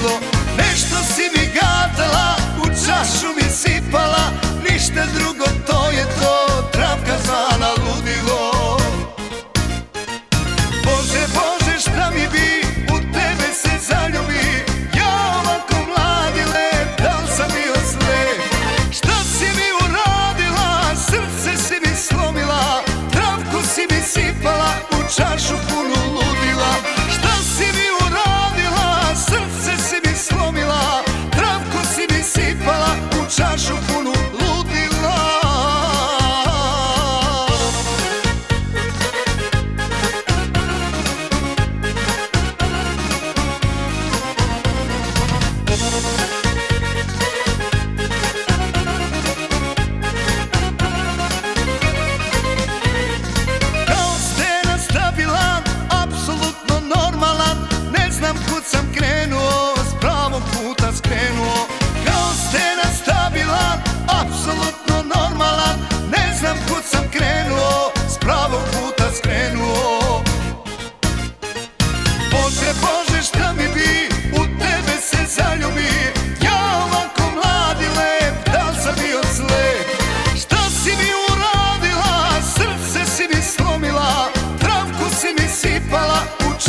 bilo Nešto si mi gatala, u čašu mi sipala Ništa drugo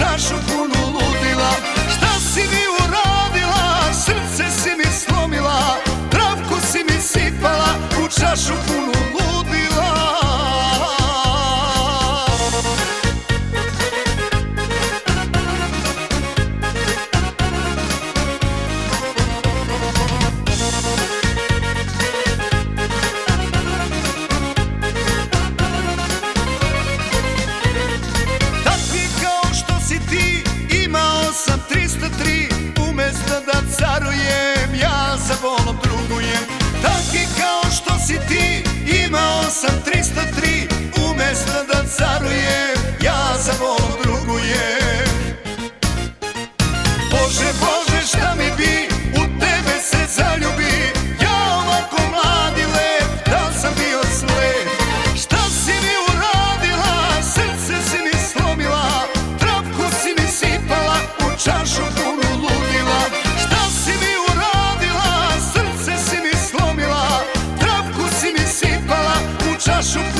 Acho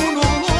努噜